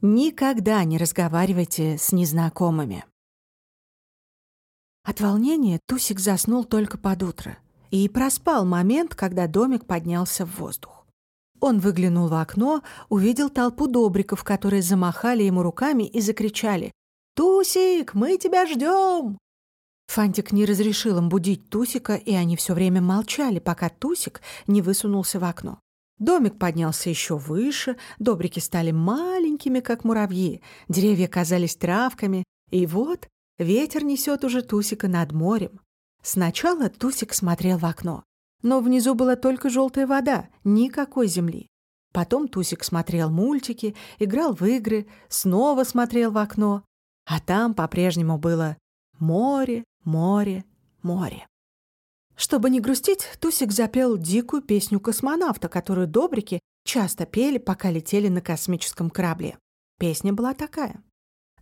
Никогда не разговаривайте с незнакомыми. От волнения Тусик заснул только под утро и проспал момент, когда домик поднялся в воздух. Он выглянул в окно, увидел толпу добриков, которые замахали ему руками и закричали «Тусик, мы тебя ждем!». Фантик не разрешил им будить Тусика, и они все время молчали, пока Тусик не высунулся в окно. Домик поднялся еще выше, добрики стали маленькими, как муравьи, деревья казались травками, и вот ветер несет уже Тусика над морем. Сначала Тусик смотрел в окно, но внизу была только желтая вода, никакой земли. Потом Тусик смотрел мультики, играл в игры, снова смотрел в окно, а там по-прежнему было море, море, море. Чтобы не грустить, Тусик запел дикую песню космонавта, которую добрики часто пели, пока летели на космическом корабле. Песня была такая.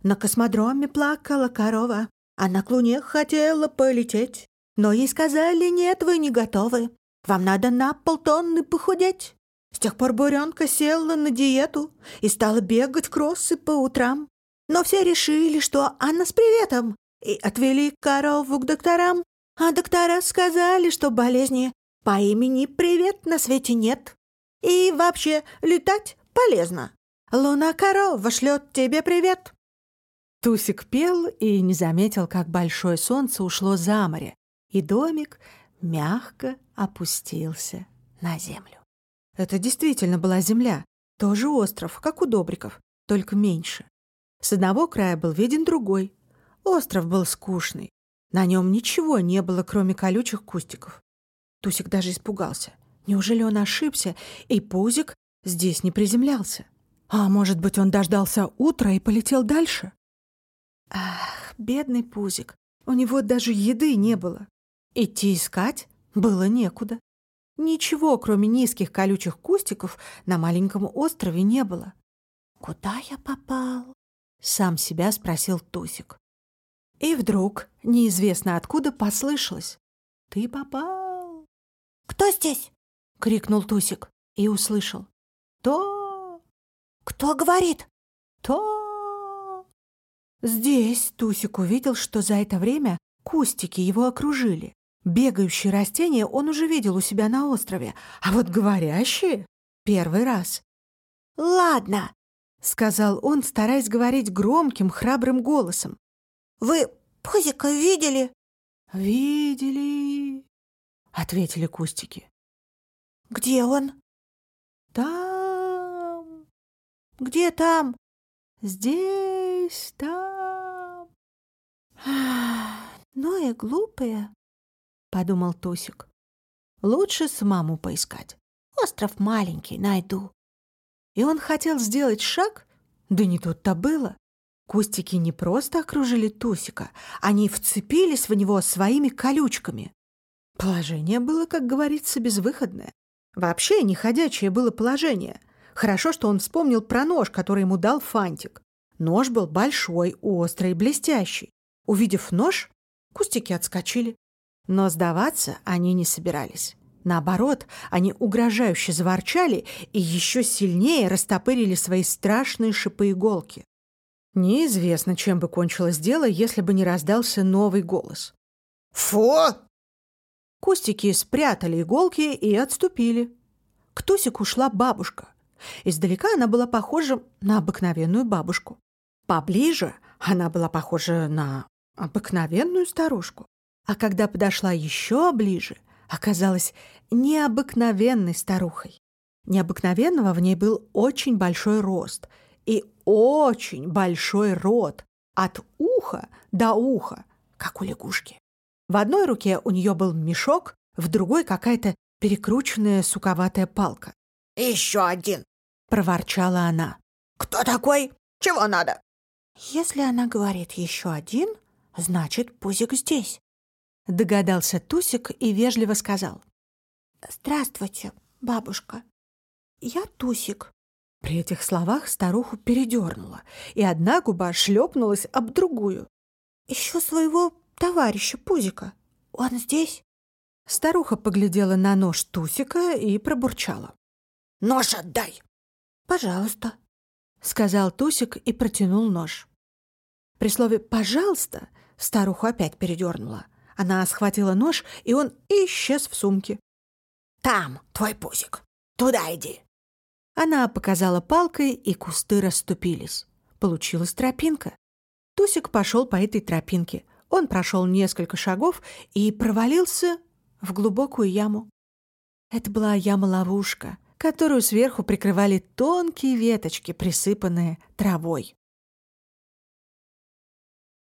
«На космодроме плакала корова, она к Луне хотела полететь, но ей сказали, нет, вы не готовы, вам надо на полтонны похудеть». С тех пор буренка села на диету и стала бегать кроссы по утрам. Но все решили, что Анна с приветом, и отвели корову к докторам. А доктора сказали, что болезни по имени Привет на свете нет. И вообще летать полезно. Луна-корова шлет тебе привет. Тусик пел и не заметил, как большое солнце ушло за море, и домик мягко опустился на землю. Это действительно была земля, тоже остров, как у Добриков, только меньше. С одного края был виден другой. Остров был скучный, на нем ничего не было, кроме колючих кустиков. Тусик даже испугался. Неужели он ошибся, и Пузик здесь не приземлялся? А может быть, он дождался утра и полетел дальше? Ах, бедный Пузик, у него даже еды не было. Идти искать было некуда. Ничего, кроме низких колючих кустиков, на маленьком острове не было. «Куда я попал?» — сам себя спросил Тусик. И вдруг, неизвестно откуда, послышалось. «Ты попал!» «Кто здесь?» — крикнул Тусик и услышал. «То!» «Кто говорит?» «То!» Здесь Тусик увидел, что за это время кустики его окружили. Бегающие растения он уже видел у себя на острове, а вот говорящие — первый раз. «Ладно», — сказал он, стараясь говорить громким, храбрым голосом. Вы Пузика видели?» «Видели», — ответили кустики. «Где он?» «Там». «Где там?» «Здесь, там». «Ну и глупые», — подумал Тусик. «Лучше самому поискать. Остров маленький, найду». И он хотел сделать шаг, да не тут-то было. Кустики не просто окружили Тусика, они вцепились в него своими колючками. Положение было, как говорится, безвыходное. Вообще неходячее было положение. Хорошо, что он вспомнил про нож, который ему дал Фантик. Нож был большой, острый, блестящий. Увидев нож, кустики отскочили. Но сдаваться они не собирались. Наоборот, они угрожающе заворчали и еще сильнее растопырили свои страшные шипы-иголки. Неизвестно, чем бы кончилось дело, если бы не раздался новый голос. «Фу!» Кустики спрятали иголки и отступили. К Тусику шла бабушка. Издалека она была похожа на обыкновенную бабушку. Поближе она была похожа на обыкновенную старушку. А когда подошла еще ближе, оказалась необыкновенной старухой. Необыкновенного в ней был очень большой рост — и очень большой рот, от уха до уха, как у лягушки. В одной руке у нее был мешок, в другой какая-то перекрученная суковатая палка. «Еще один!» — проворчала она. «Кто такой? Чего надо?» «Если она говорит «еще один», значит, Пузик здесь», — догадался Тусик и вежливо сказал. «Здравствуйте, бабушка. Я Тусик. При этих словах старуху передернула, и одна губа шлепнулась об другую. «Ищу своего товарища Пузика. Он здесь?» Старуха поглядела на нож Тусика и пробурчала. «Нож отдай!» «Пожалуйста». — сказал Тусик и протянул нож. При слове «пожалуйста» старуху опять передернула. Она схватила нож, и он исчез в сумке. Там твой пузик. Туда иди. Она показала палкой, и кусты расступились. Получилась тропинка. Тусик пошел по этой тропинке. Он прошел несколько шагов и провалился в глубокую яму. Это была яма-ловушка, которую сверху прикрывали тонкие веточки, присыпанные травой.